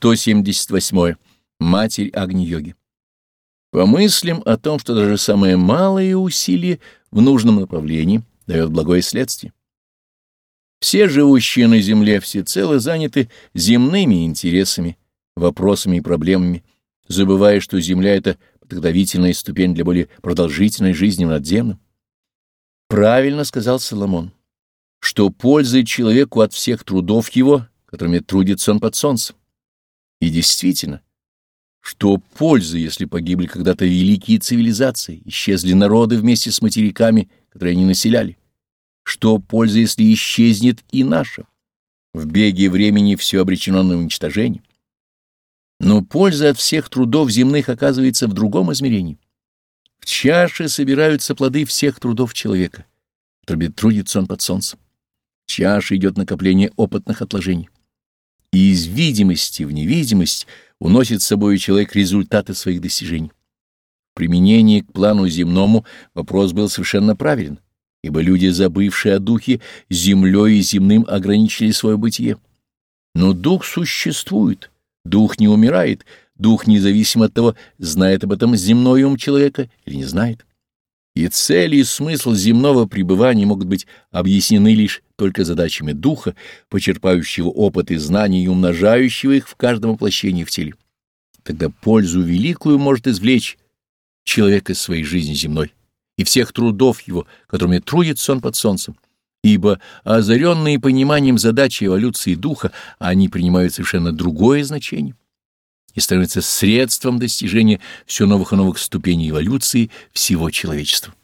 178. Матерь Агни-йоги. Помыслим о том, что даже самое малое усилие в нужном направлении дает благое следствие. Все живущие на Земле всецело заняты земными интересами, вопросами и проблемами, забывая, что Земля — это подготовительная ступень для более продолжительной жизни в надземном. Правильно сказал Соломон, что пользует человеку от всех трудов его, которыми трудится он под солнцем. И действительно, что пользы, если погибли когда-то великие цивилизации, исчезли народы вместе с материками, которые они населяли? Что польза, если исчезнет и наша? В беге времени все обречено на уничтожение. Но польза от всех трудов земных оказывается в другом измерении. В чаше собираются плоды всех трудов человека, трудится он под солнцем. В чаше идет накопление опытных отложений. И из видимости в невидимость уносит с собой человек результаты своих достижений. В применении к плану земному вопрос был совершенно правилен, ибо люди, забывшие о духе, землей и земным ограничили свое бытие. Но дух существует, дух не умирает, дух независимо от того, знает об этом земной ум человека или не знает. И цель и смысл земного пребывания могут быть объяснены лишь только задачами духа, почерпающего опыт и знаний и умножающего их в каждом воплощении в теле. Тогда пользу великую может извлечь человек из своей жизни земной и всех трудов его, которыми трудится он под солнцем, ибо озаренные пониманием задачи эволюции духа, они принимают совершенно другое значение и становятся средством достижения все новых и новых ступеней эволюции всего человечества.